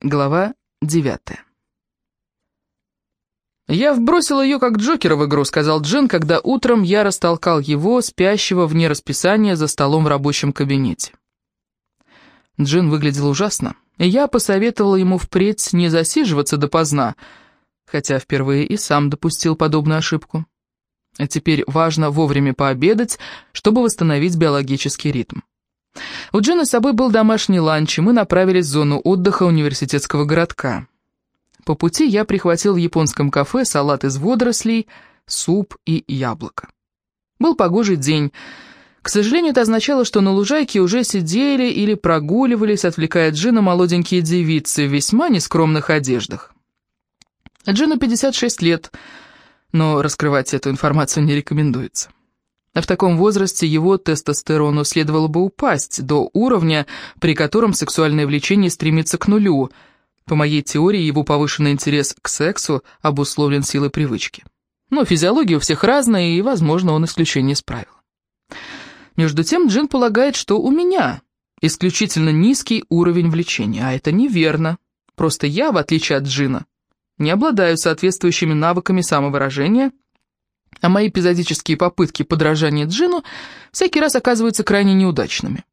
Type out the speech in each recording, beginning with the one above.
Глава девятая. «Я вбросил ее как Джокера в игру», — сказал Джин, когда утром я растолкал его, спящего вне расписания, за столом в рабочем кабинете. Джин выглядел ужасно, и я посоветовал ему впредь не засиживаться допоздна, хотя впервые и сам допустил подобную ошибку. А теперь важно вовремя пообедать, чтобы восстановить биологический ритм. У Джина с собой был домашний ланч, и мы направились в зону отдыха университетского городка. По пути я прихватил в японском кафе салат из водорослей, суп и яблоко. Был погожий день. К сожалению, это означало, что на лужайке уже сидели или прогуливались, отвлекая Джина молоденькие девицы в весьма нескромных одеждах. Джину 56 лет, но раскрывать эту информацию не рекомендуется. В таком возрасте его тестостерону следовало бы упасть до уровня, при котором сексуальное влечение стремится к нулю. По моей теории, его повышенный интерес к сексу обусловлен силой привычки. Но физиология у всех разная, и, возможно, он исключение из правил. Между тем, Джин полагает, что у меня исключительно низкий уровень влечения, а это неверно. Просто я, в отличие от Джина, не обладаю соответствующими навыками самовыражения – а мои эпизодические попытки подражания Джину всякий раз оказываются крайне неудачными.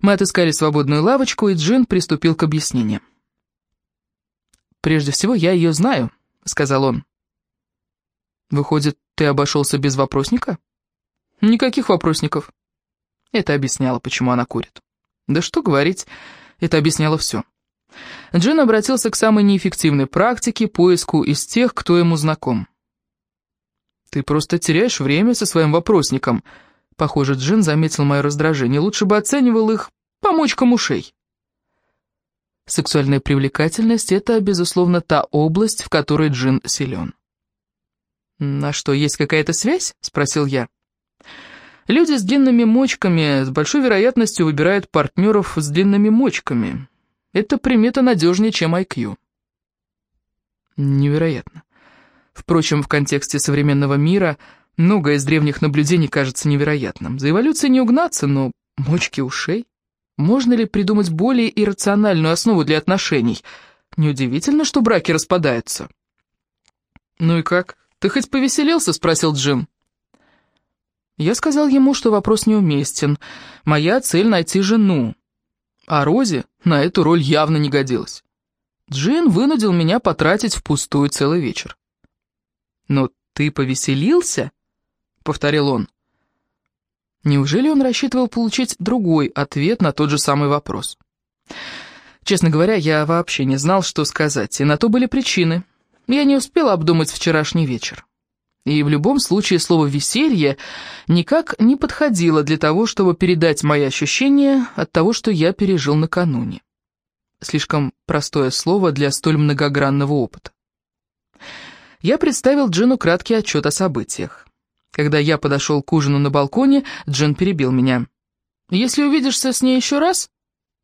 Мы отыскали свободную лавочку, и Джин приступил к объяснениям. «Прежде всего, я ее знаю», — сказал он. «Выходит, ты обошелся без вопросника?» «Никаких вопросников». Это объясняло, почему она курит. Да что говорить, это объясняло все. Джин обратился к самой неэффективной практике, поиску из тех, кто ему знаком. «Ты просто теряешь время со своим вопросником». Похоже, Джин заметил мое раздражение. Лучше бы оценивал их помочкам ушей. Сексуальная привлекательность — это, безусловно, та область, в которой Джин силен. «На что, есть какая-то связь?» — спросил я. «Люди с длинными мочками с большой вероятностью выбирают партнеров с длинными мочками. Это примета надежнее, чем IQ». «Невероятно. Впрочем, в контексте современного мира многое из древних наблюдений кажется невероятным. За эволюцией не угнаться, но мочки ушей? Можно ли придумать более иррациональную основу для отношений? Неудивительно, что браки распадаются. «Ну и как? Ты хоть повеселился?» — спросил Джим. Я сказал ему, что вопрос неуместен. Моя цель — найти жену. А Розе на эту роль явно не годилась. Джин вынудил меня потратить впустую целый вечер. «Но ты повеселился?» — повторил он. Неужели он рассчитывал получить другой ответ на тот же самый вопрос? Честно говоря, я вообще не знал, что сказать, и на то были причины. Я не успел обдумать вчерашний вечер. И в любом случае слово «веселье» никак не подходило для того, чтобы передать мои ощущения от того, что я пережил накануне. Слишком простое слово для столь многогранного опыта я представил Джину краткий отчет о событиях. Когда я подошел к ужину на балконе, Джин перебил меня. «Если увидишься с ней еще раз...»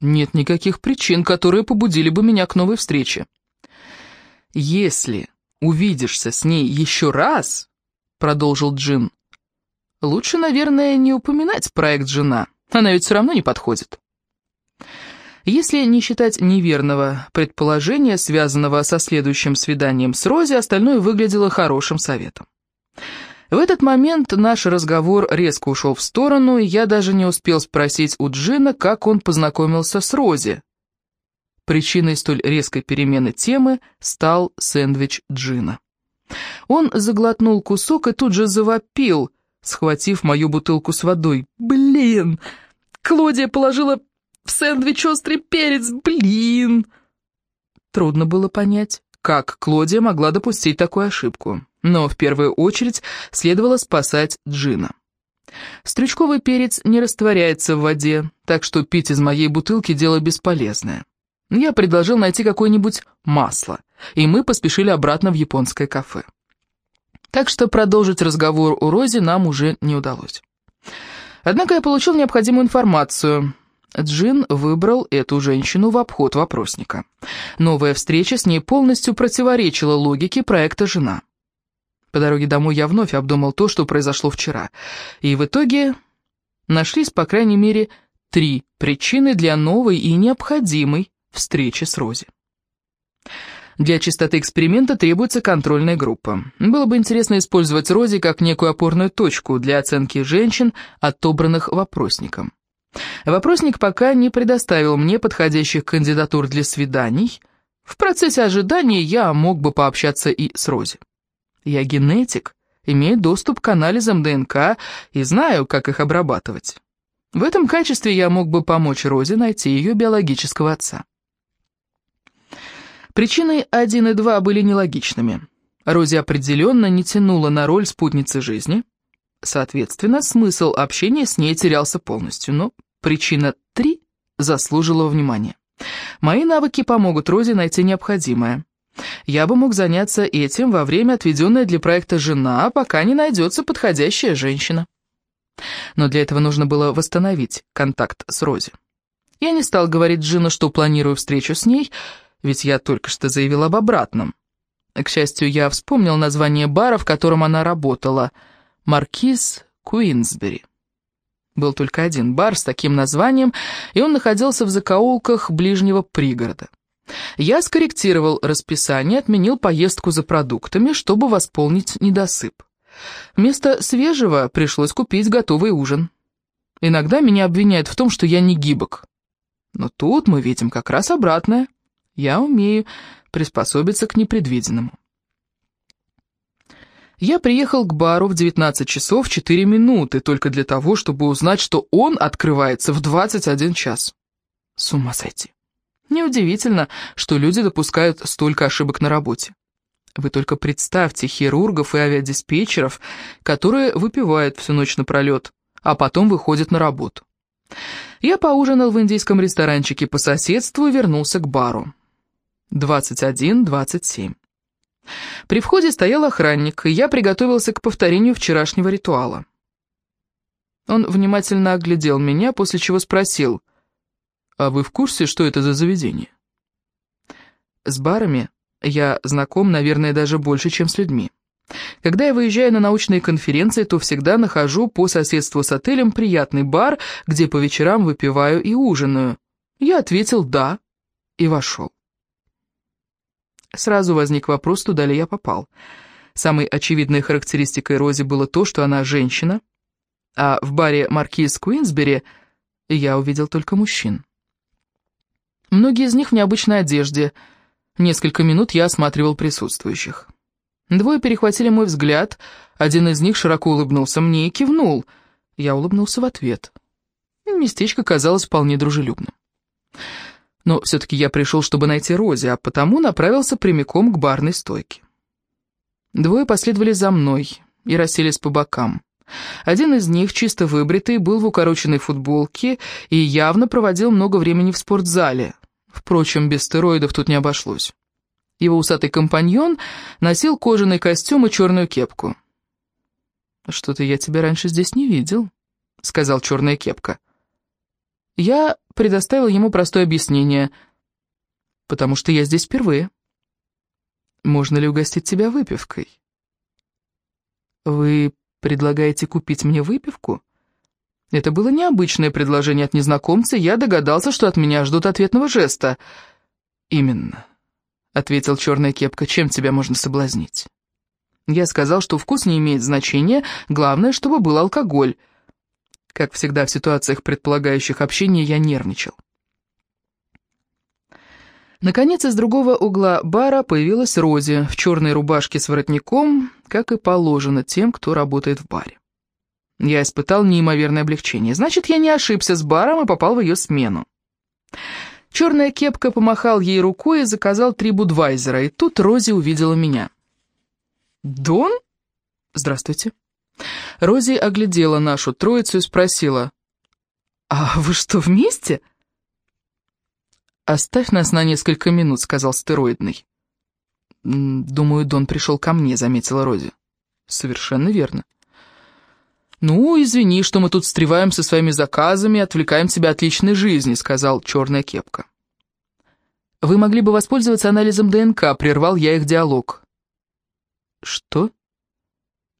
«Нет никаких причин, которые побудили бы меня к новой встрече». «Если увидишься с ней еще раз...» — продолжил Джин. «Лучше, наверное, не упоминать проект «Жена». Она ведь все равно не подходит». Если не считать неверного предположения, связанного со следующим свиданием с Рози, остальное выглядело хорошим советом. В этот момент наш разговор резко ушел в сторону, и я даже не успел спросить у Джина, как он познакомился с Рози. Причиной столь резкой перемены темы стал сэндвич Джина. Он заглотнул кусок и тут же завопил, схватив мою бутылку с водой. «Блин! Клодия положила в сэндвич острый перец, блин!» Трудно было понять, как Клодия могла допустить такую ошибку. Но в первую очередь следовало спасать Джина. Стрючковый перец не растворяется в воде, так что пить из моей бутылки дело бесполезное. Я предложил найти какое-нибудь масло, и мы поспешили обратно в японское кафе. Так что продолжить разговор у Рози нам уже не удалось. Однако я получил необходимую информацию. Джин выбрал эту женщину в обход вопросника. Новая встреча с ней полностью противоречила логике проекта «Жена». По дороге домой я вновь обдумал то, что произошло вчера. И в итоге нашлись, по крайней мере, три причины для новой и необходимой встречи с Рози. Для чистоты эксперимента требуется контрольная группа. Было бы интересно использовать Рози как некую опорную точку для оценки женщин, отобранных вопросником. Вопросник пока не предоставил мне подходящих кандидатур для свиданий. В процессе ожидания я мог бы пообщаться и с Рози. Я генетик, имею доступ к анализам ДНК и знаю, как их обрабатывать. В этом качестве я мог бы помочь Розе найти ее биологического отца. Причины 1 и 2 были нелогичными. Рози определенно не тянула на роль спутницы жизни. Соответственно, смысл общения с ней терялся полностью, но причина 3 заслужила внимания. Мои навыки помогут Розе найти необходимое. Я бы мог заняться этим во время, отведенное для проекта «Жена», пока не найдется подходящая женщина. Но для этого нужно было восстановить контакт с Рози. Я не стал говорить Джину, что планирую встречу с ней, ведь я только что заявил об обратном. К счастью, я вспомнил название бара, в котором она работала — «Маркиз Куинсбери». Был только один бар с таким названием, и он находился в закоулках ближнего пригорода. Я скорректировал расписание, отменил поездку за продуктами, чтобы восполнить недосып. Вместо свежего пришлось купить готовый ужин. Иногда меня обвиняют в том, что я не гибок. Но тут мы видим как раз обратное. Я умею приспособиться к непредвиденному. Я приехал к бару в 19 часов 4 минуты только для того, чтобы узнать, что он открывается в 21 час. С ума сойти. Неудивительно, что люди допускают столько ошибок на работе. Вы только представьте хирургов и авиадиспетчеров, которые выпивают всю ночь напролет, а потом выходят на работу. Я поужинал в индийском ресторанчике по соседству и вернулся к бару. 21-27. При входе стоял охранник, и я приготовился к повторению вчерашнего ритуала. Он внимательно оглядел меня, после чего спросил, «А вы в курсе, что это за заведение?» С барами я знаком, наверное, даже больше, чем с людьми. Когда я выезжаю на научные конференции, то всегда нахожу по соседству с отелем приятный бар, где по вечерам выпиваю и ужинаю. Я ответил «да» и вошел. Сразу возник вопрос, туда ли я попал. Самой очевидной характеристикой Рози было то, что она женщина, а в баре «Маркиз Куинсбери» я увидел только мужчин. Многие из них в необычной одежде. Несколько минут я осматривал присутствующих. Двое перехватили мой взгляд, один из них широко улыбнулся мне и кивнул. Я улыбнулся в ответ. Местечко казалось вполне дружелюбным. Но все-таки я пришел, чтобы найти Рози, а потому направился прямиком к барной стойке. Двое последовали за мной и расселись по бокам. Один из них, чисто выбритый, был в укороченной футболке и явно проводил много времени в спортзале. Впрочем, без стероидов тут не обошлось. Его усатый компаньон носил кожаный костюм и черную кепку. «Что-то я тебя раньше здесь не видел», — сказал черная кепка. Я предоставил ему простое объяснение, потому что я здесь впервые. Можно ли угостить тебя выпивкой? Вы предлагаете купить мне выпивку? Это было необычное предложение от незнакомца, я догадался, что от меня ждут ответного жеста. Именно, ответил черная кепка, чем тебя можно соблазнить? Я сказал, что вкус не имеет значения, главное, чтобы был алкоголь — как всегда в ситуациях, предполагающих общение, я нервничал. Наконец, из другого угла бара появилась Рози в черной рубашке с воротником, как и положено тем, кто работает в баре. Я испытал неимоверное облегчение. Значит, я не ошибся с баром и попал в ее смену. Черная кепка помахал ей рукой и заказал три будвайзера, и тут Рози увидела меня. «Дон? Здравствуйте». Рози оглядела нашу троицу и спросила, «А вы что, вместе?» «Оставь нас на несколько минут», — сказал стероидный. «Думаю, Дон пришел ко мне», — заметила Рози. «Совершенно верно». «Ну, извини, что мы тут встреваем со своими заказами и отвлекаем тебя от личной жизни», — сказал черная кепка. «Вы могли бы воспользоваться анализом ДНК», — прервал я их диалог. «Что?»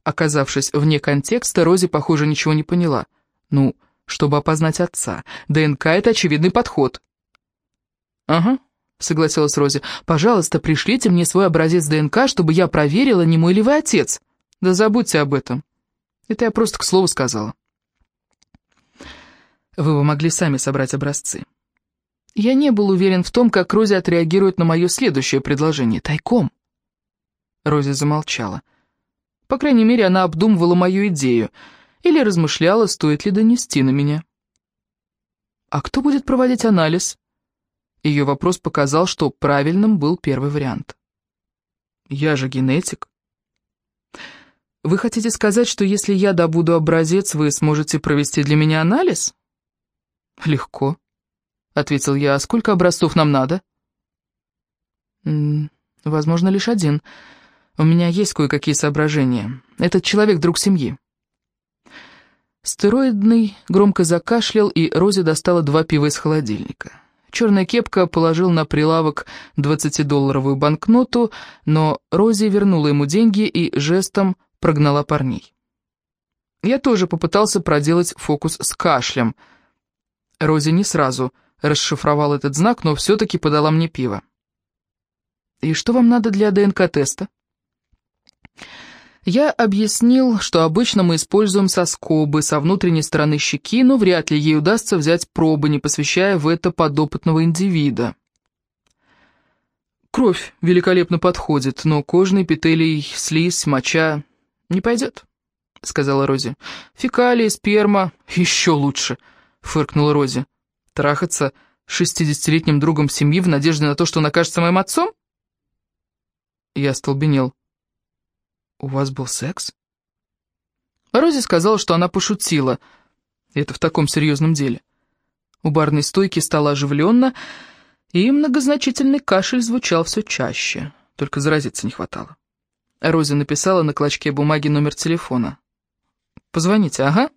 Оказавшись вне контекста, Рози, похоже, ничего не поняла. Ну, чтобы опознать отца. ДНК — это очевидный подход. Ага, согласилась Рози. «Пожалуйста, пришлите мне свой образец ДНК, чтобы я проверила, не мой ли вы отец». «Да забудьте об этом. Это я просто к слову сказала». «Вы бы могли сами собрать образцы». Я не был уверен в том, как Рози отреагирует на мое следующее предложение. Тайком. Рози замолчала. По крайней мере, она обдумывала мою идею или размышляла, стоит ли донести на меня. «А кто будет проводить анализ?» Ее вопрос показал, что правильным был первый вариант. «Я же генетик». «Вы хотите сказать, что если я добуду образец, вы сможете провести для меня анализ?» «Легко», — ответил я. «А сколько образцов нам надо?» «Возможно, лишь один. У меня есть кое-какие соображения. Этот человек — друг семьи». Стероидный громко закашлял, и Рози достала два пива из холодильника. Черная кепка положил на прилавок 20-долларовую банкноту, но Рози вернула ему деньги и жестом прогнала парней. Я тоже попытался проделать фокус с кашлем. Рози не сразу расшифровал этот знак, но все-таки подала мне пиво. «И что вам надо для ДНК-теста?» Я объяснил, что обычно мы используем соскобы со внутренней стороны щеки, но вряд ли ей удастся взять пробы, не посвящая в это подопытного индивида. Кровь великолепно подходит, но кожный эпителий, слизь, моча не пойдет, сказала Рози. Фекалии, сперма еще лучше, фыркнула Рози. Трахаться шестидесятилетним другом семьи в надежде на то, что он окажется моим отцом? Я столбенел. «У вас был секс?» Рози сказала, что она пошутила. Это в таком серьезном деле. У барной стойки стало оживленно, и многозначительный кашель звучал все чаще, только заразиться не хватало. Рози написала на клочке бумаги номер телефона. «Позвоните, ага».